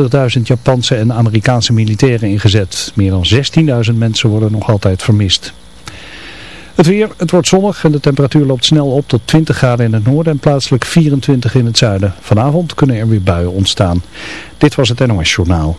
20.000 Japanse en Amerikaanse militairen ingezet. Meer dan 16.000 mensen worden nog altijd vermist. Het weer, het wordt zonnig en de temperatuur loopt snel op tot 20 graden in het noorden en plaatselijk 24 in het zuiden. Vanavond kunnen er weer buien ontstaan. Dit was het NOS Journaal.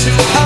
to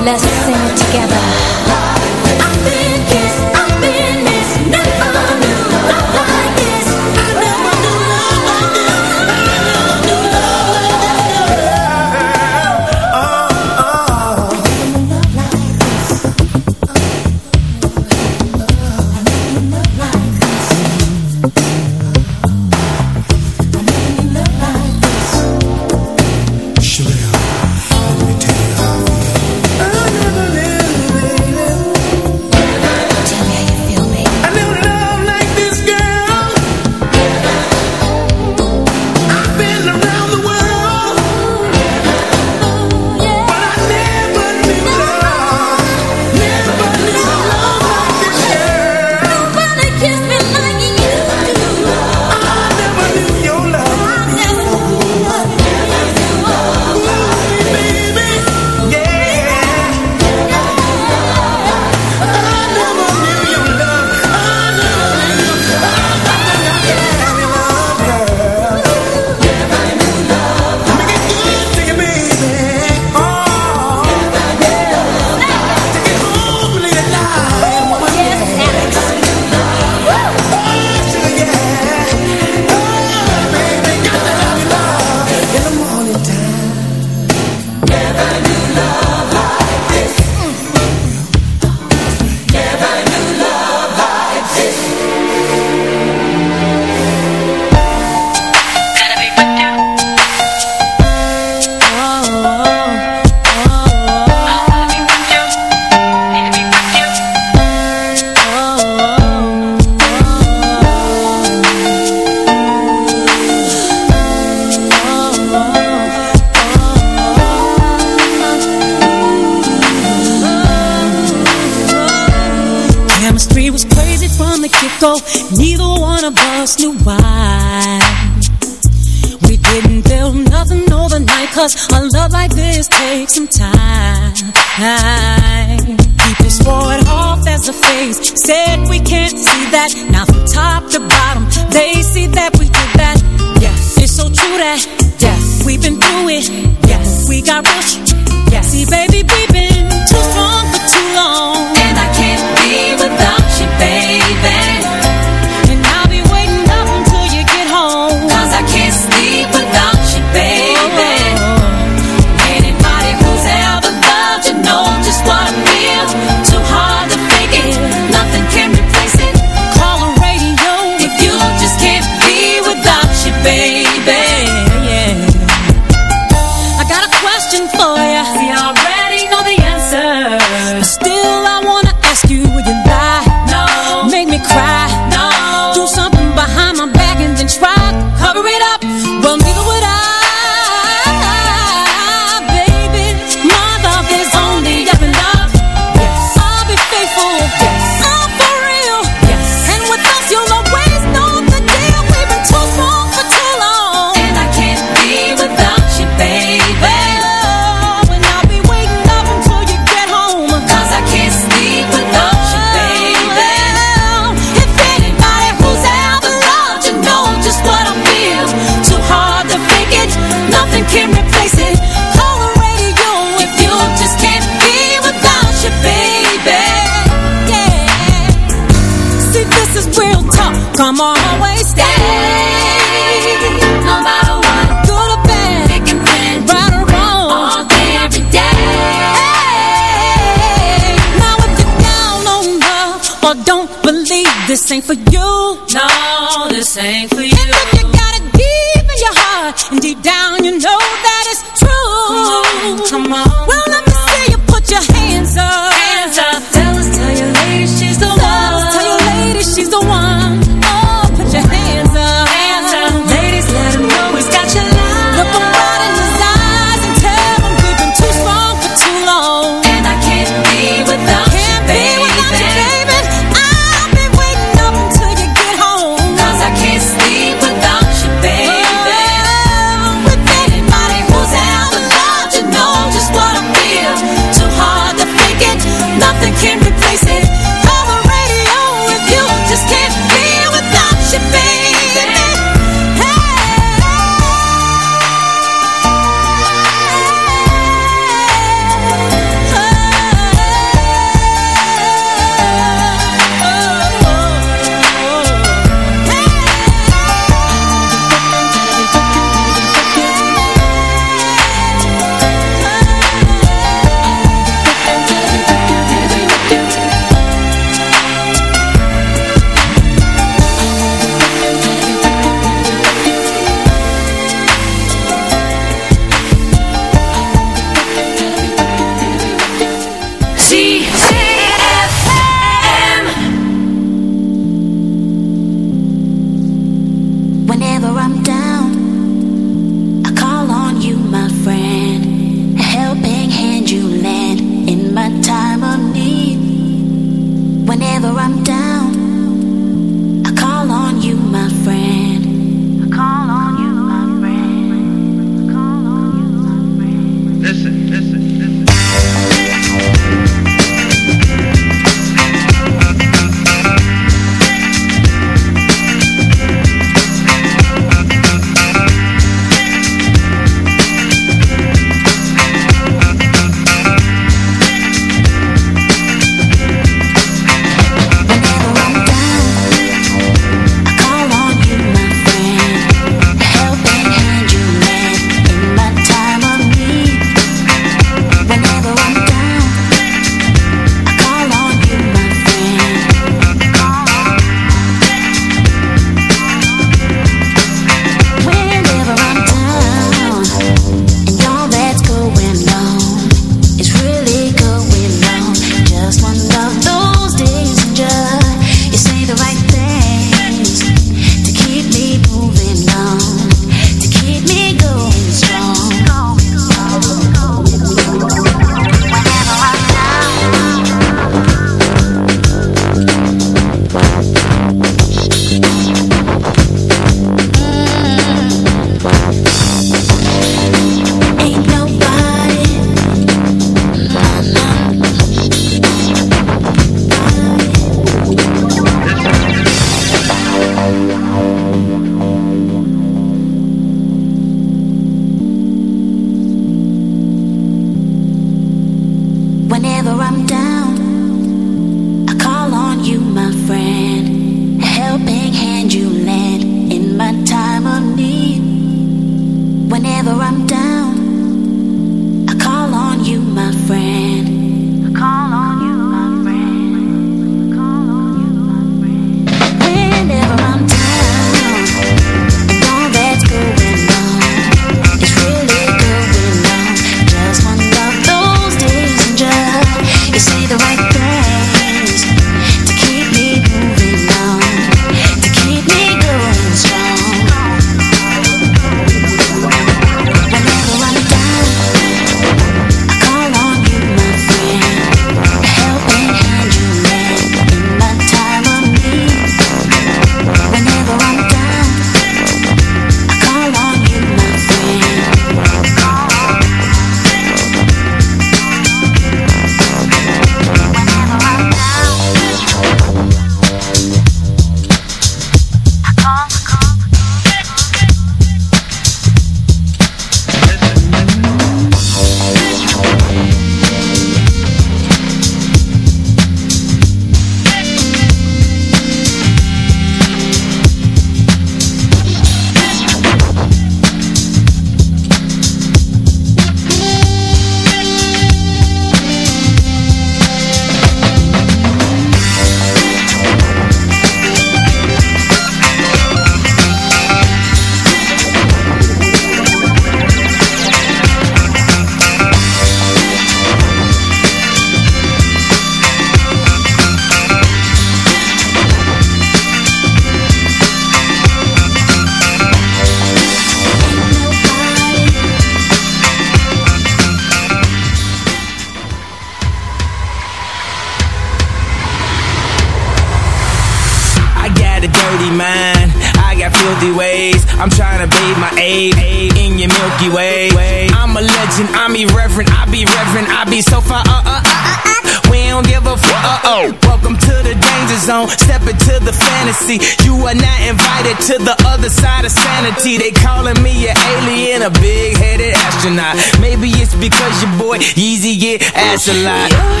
It's a lie.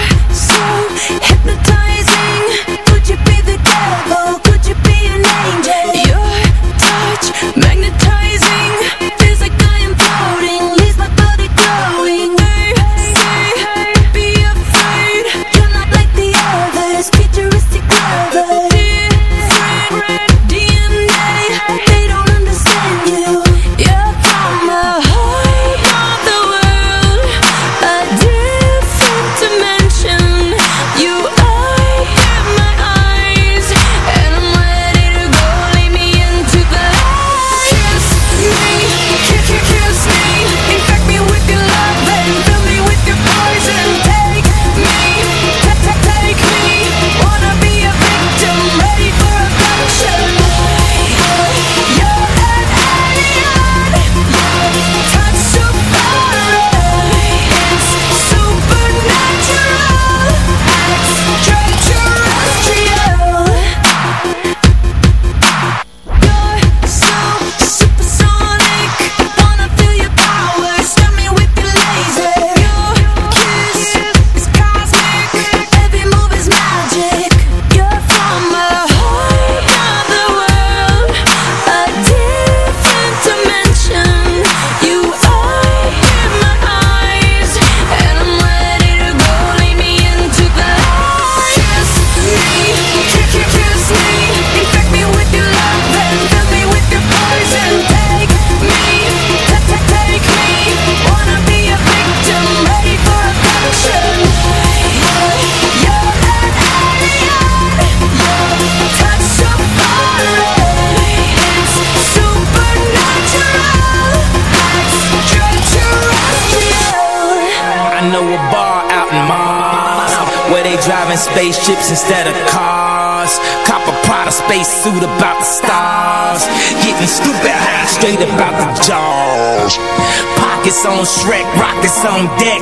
on Shrek, rockets on deck.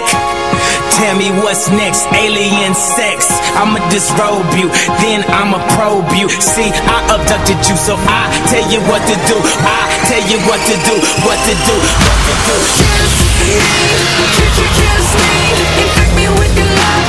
Tell me what's next, alien sex. I'ma disrobe you, then I'ma probe you. See, I abducted you, so I tell you what to do. I tell you what to do, what to do, what to do. Kiss me, could you kiss me Infect me with your love?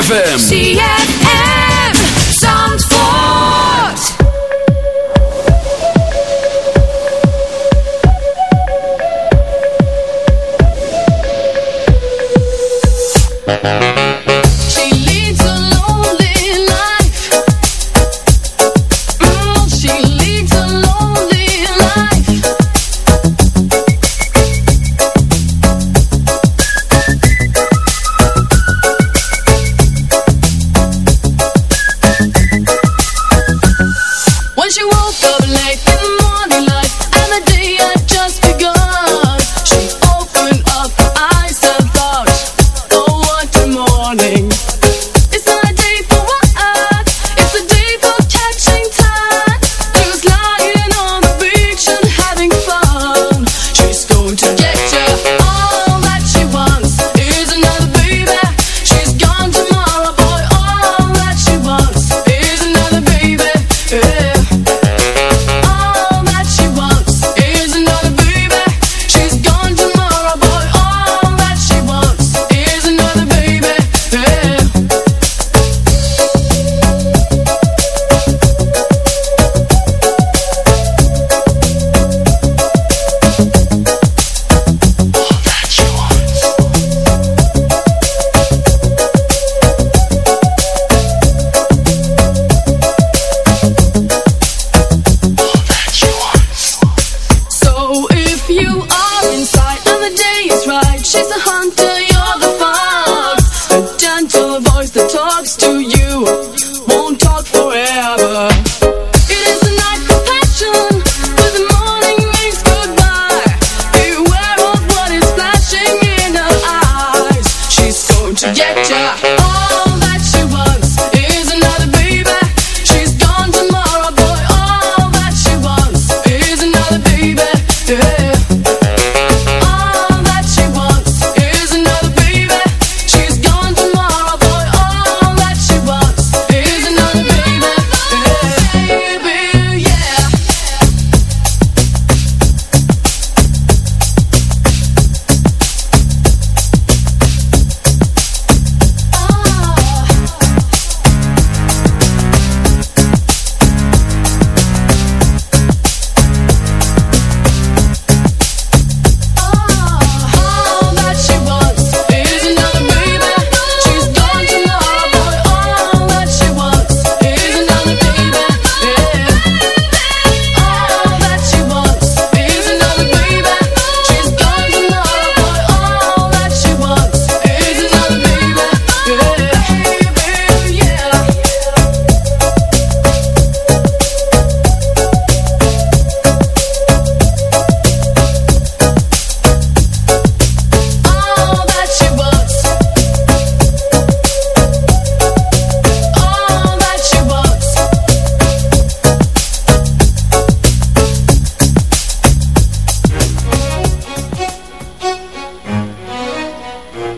ZFM.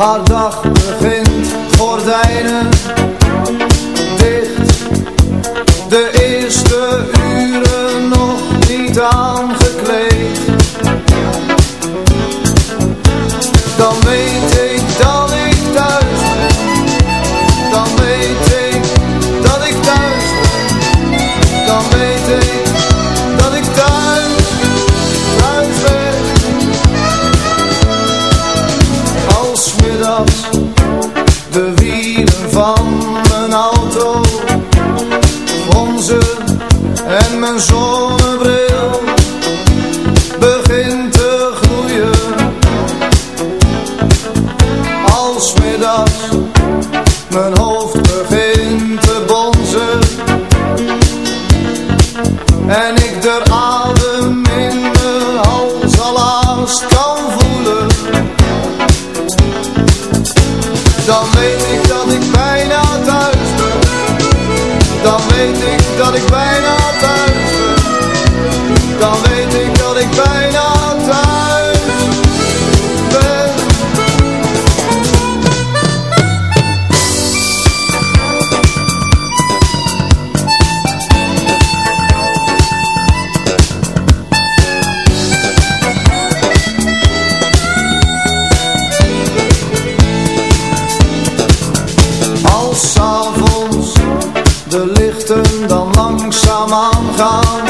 Karda on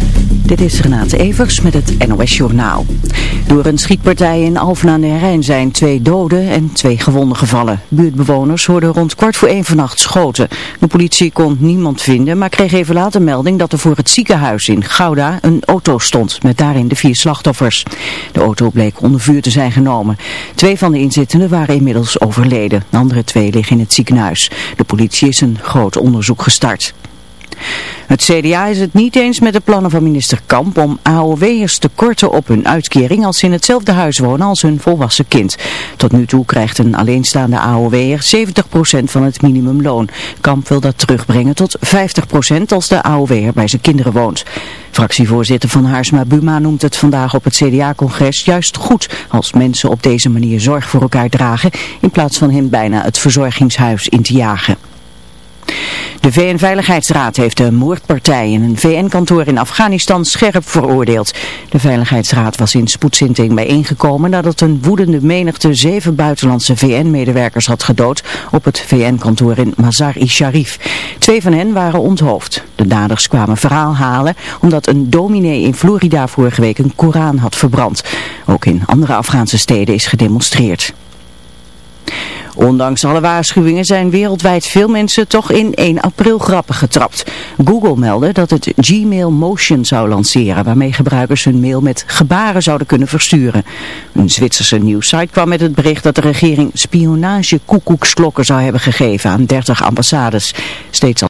Dit is Renate Evers met het NOS Journaal. Door een schietpartij in Alphen aan de Rijn zijn twee doden en twee gewonden gevallen. Buurtbewoners hoorden rond kwart voor één vannacht schoten. De politie kon niemand vinden, maar kreeg even later melding dat er voor het ziekenhuis in Gouda een auto stond. Met daarin de vier slachtoffers. De auto bleek onder vuur te zijn genomen. Twee van de inzittenden waren inmiddels overleden. De andere twee liggen in het ziekenhuis. De politie is een groot onderzoek gestart. Het CDA is het niet eens met de plannen van minister Kamp om AOW'ers te korten op hun uitkering als ze in hetzelfde huis wonen als hun volwassen kind. Tot nu toe krijgt een alleenstaande AOW'er 70% van het minimumloon. Kamp wil dat terugbrengen tot 50% als de AOW'er bij zijn kinderen woont. Fractievoorzitter van Haarsma Buma noemt het vandaag op het CDA-congres juist goed als mensen op deze manier zorg voor elkaar dragen in plaats van hen bijna het verzorgingshuis in te jagen. De VN-veiligheidsraad heeft de moordpartij in een VN-kantoor in Afghanistan scherp veroordeeld. De Veiligheidsraad was in spoedzinting bijeengekomen nadat een woedende menigte zeven buitenlandse VN-medewerkers had gedood op het VN-kantoor in Mazar-i-Sharif. Twee van hen waren onthoofd. De daders kwamen verhaal halen omdat een dominee in Florida vorige week een Koran had verbrand. Ook in andere Afghaanse steden is gedemonstreerd. Ondanks alle waarschuwingen zijn wereldwijd veel mensen toch in 1 april grappen getrapt. Google meldde dat het Gmail Motion zou lanceren, waarmee gebruikers hun mail met gebaren zouden kunnen versturen. Een Zwitserse nieuwssite kwam met het bericht dat de regering spionage koekoeksklokken zou hebben gegeven aan 30 ambassades. Steeds al